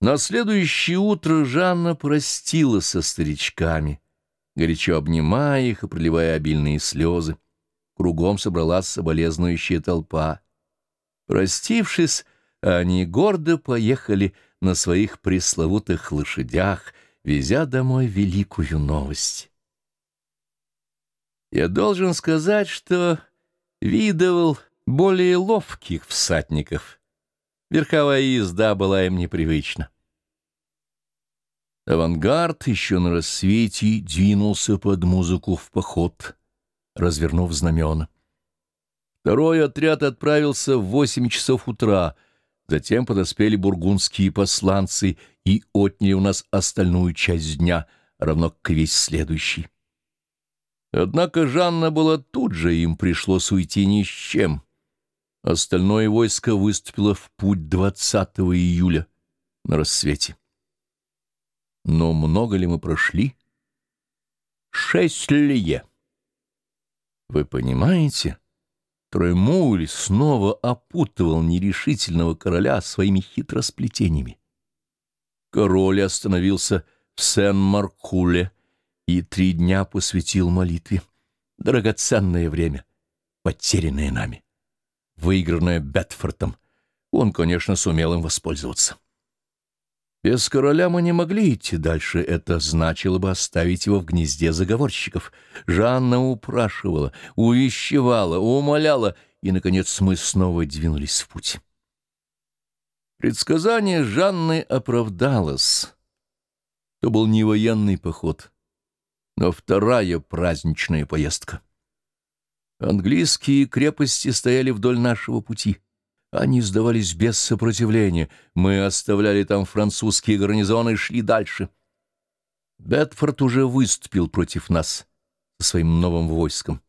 На следующее утро Жанна простила со старичками, горячо обнимая их и проливая обильные слезы. Кругом собралась соболезнующая толпа. Простившись, они гордо поехали на своих пресловутых лошадях, везя домой великую новость. Я должен сказать, что видывал более ловких всадников — Верховая езда была им непривычна. Авангард еще на рассвете двинулся под музыку в поход, развернув знамена. Второй отряд отправился в восемь часов утра, затем подоспели бургундские посланцы и отняли у нас остальную часть дня, равно как весь следующий. Однако Жанна была тут же, им пришлось уйти ни с чем — Остальное войско выступило в путь 20 июля на рассвете. Но много ли мы прошли? Шесть лие. Вы понимаете? Троемуль снова опутывал нерешительного короля своими хитросплетениями. Король остановился в Сен-Маркуле и три дня посвятил молитве. Драгоценное время, потерянное нами выигранное Бетфортом. Он, конечно, сумел им воспользоваться. Без короля мы не могли идти дальше, это значило бы оставить его в гнезде заговорщиков. Жанна упрашивала, увещевала, умоляла, и, наконец, мы снова двинулись в путь. Предсказание Жанны оправдалось. То был не военный поход, но вторая праздничная поездка. Английские крепости стояли вдоль нашего пути. Они сдавались без сопротивления. Мы оставляли там французские гарнизоны и шли дальше. Бетфорд уже выступил против нас со своим новым войском.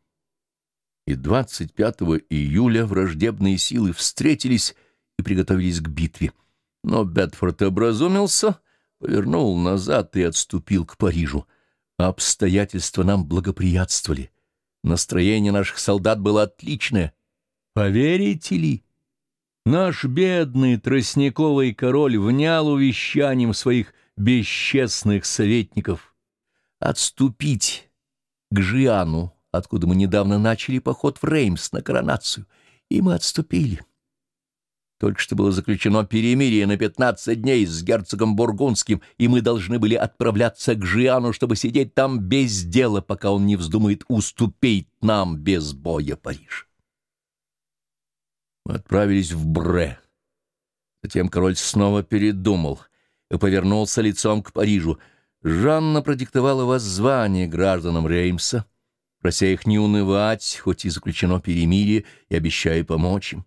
И 25 июля враждебные силы встретились и приготовились к битве. Но Бетфорд образумился, повернул назад и отступил к Парижу. Обстоятельства нам благоприятствовали — Настроение наших солдат было отличное. Поверите ли? Наш бедный тростниковый король внял увещанием своих бесчестных советников отступить к Жиану, откуда мы недавно начали поход в Реймс на коронацию, и мы отступили. Только что было заключено перемирие на пятнадцать дней с герцогом Бургундским, и мы должны были отправляться к Жиану, чтобы сидеть там без дела, пока он не вздумает уступить нам без боя Париж. Мы отправились в Бре. Затем король снова передумал и повернулся лицом к Парижу. Жанна продиктовала воззвание гражданам Реймса, прося их не унывать, хоть и заключено перемирие, и обещая помочь им.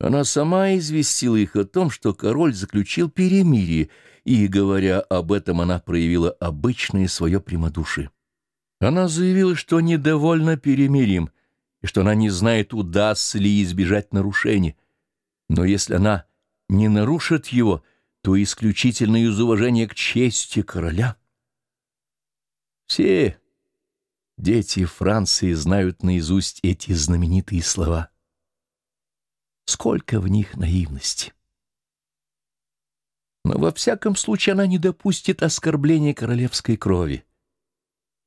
Она сама известила их о том, что король заключил перемирие, и, говоря об этом, она проявила обычное свое прямодушие. Она заявила, что недовольна перемирием, и что она не знает, удастся ли избежать нарушения. Но если она не нарушит его, то исключительно из уважения к чести короля. Все дети Франции знают наизусть эти знаменитые слова — Сколько в них наивности! Но во всяком случае она не допустит оскорбления королевской крови.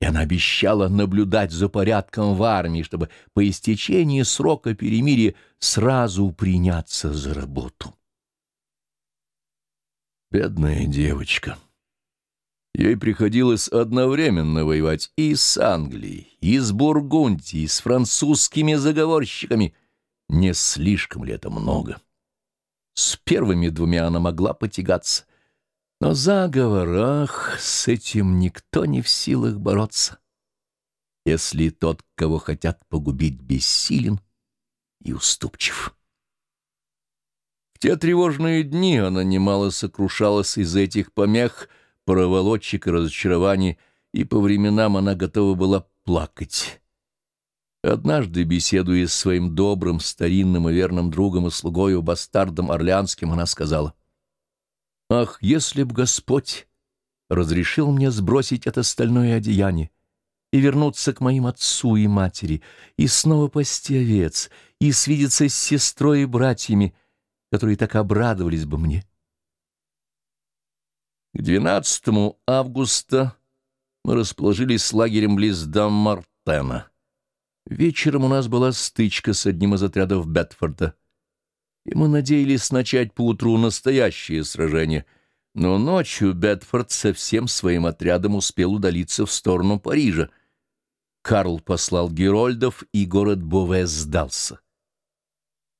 И она обещала наблюдать за порядком в армии, чтобы по истечении срока перемирия сразу приняться за работу. Бедная девочка. Ей приходилось одновременно воевать и с Англией, и с Бургундией, и с французскими заговорщиками — не слишком ли это много? С первыми двумя она могла потягаться, но заговорах с этим никто не в силах бороться, если тот, кого хотят погубить, бессилен и уступчив. В те тревожные дни она немало сокрушалась из этих помех, проволочек и разочарований, и по временам она готова была плакать Однажды, беседуя с своим добрым, старинным и верным другом и слугою, бастардом Орлеанским, она сказала, «Ах, если б Господь разрешил мне сбросить это стальное одеяние и вернуться к моим отцу и матери, и снова пасти овец, и свидеться с сестрой и братьями, которые так обрадовались бы мне!» К 12 августа мы расположились с лагерем близ Даммартена. Вечером у нас была стычка с одним из отрядов Бетфорда, и мы надеялись начать поутру настоящее сражение, но ночью Бетфорд со всем своим отрядом успел удалиться в сторону Парижа. Карл послал Герольдов, и город Бове сдался.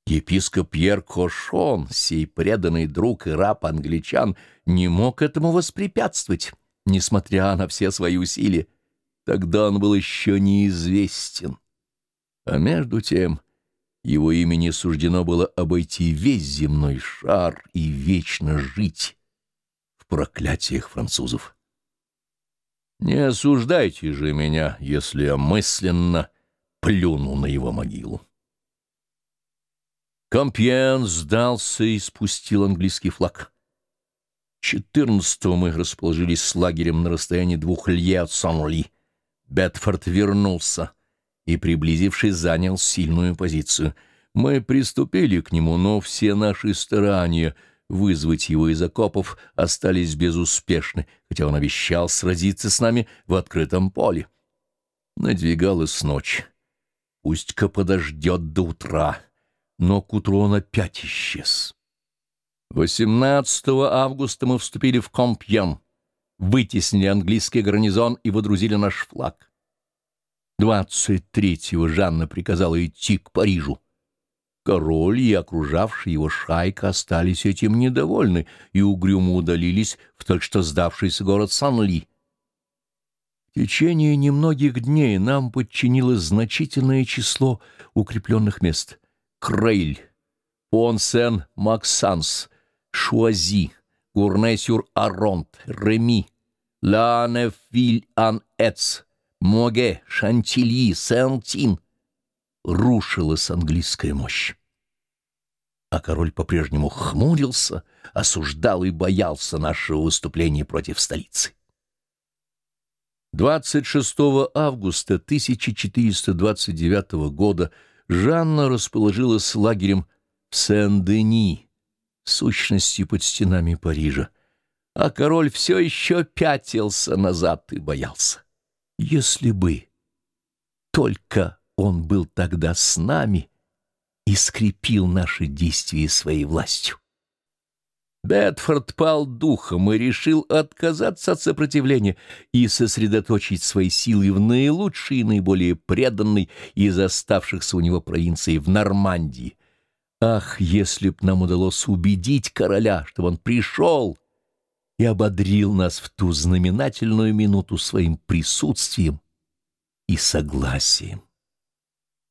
Епископ Пьер Кошон, сей преданный друг и раб англичан, не мог этому воспрепятствовать, несмотря на все свои усилия. Тогда он был еще неизвестен. А между тем его имени суждено было обойти весь земной шар и вечно жить в проклятиях французов. Не осуждайте же меня, если я мысленно плюну на его могилу. Компьен сдался и спустил английский флаг. Четырнадцатого мы расположились с лагерем на расстоянии двух лье от Сан-Ли. Бетфорд вернулся и, приблизившись, занял сильную позицию. Мы приступили к нему, но все наши старания вызвать его из окопов остались безуспешны, хотя он обещал сразиться с нами в открытом поле. Надвигалась ночь. Пусть-ка подождет до утра но к утру он опять исчез. 18 августа мы вступили в Компьен, вытеснили английский гарнизон и водрузили наш флаг. 23-го Жанна приказала идти к Парижу. Король и окружавший его шайка остались этим недовольны и угрюмо удалились в только что сдавшийся город Сан-Ли. В течение немногих дней нам подчинилось значительное число укрепленных мест — Крейль, Понсен-Максанс, Шуази, Гурне-сюр-Аронт, Реми, Ла-Нефвиль-Ан-Эц, Моге, Шантильи, Сен-Тин. Рушилась английская мощь. А король по-прежнему хмурился, осуждал и боялся нашего выступления против столицы. 26 августа 1429 года Жанна расположилась лагерем в Сен-Дени, сущностью под стенами Парижа, а король все еще пятился назад и боялся. Если бы только он был тогда с нами и скрепил наши действия своей властью. Бетфорд пал духом и решил отказаться от сопротивления и сосредоточить свои силы в наилучшей и наиболее преданной из оставшихся у него провинций в Нормандии. Ах, если б нам удалось убедить короля, чтобы он пришел и ободрил нас в ту знаменательную минуту своим присутствием и согласием.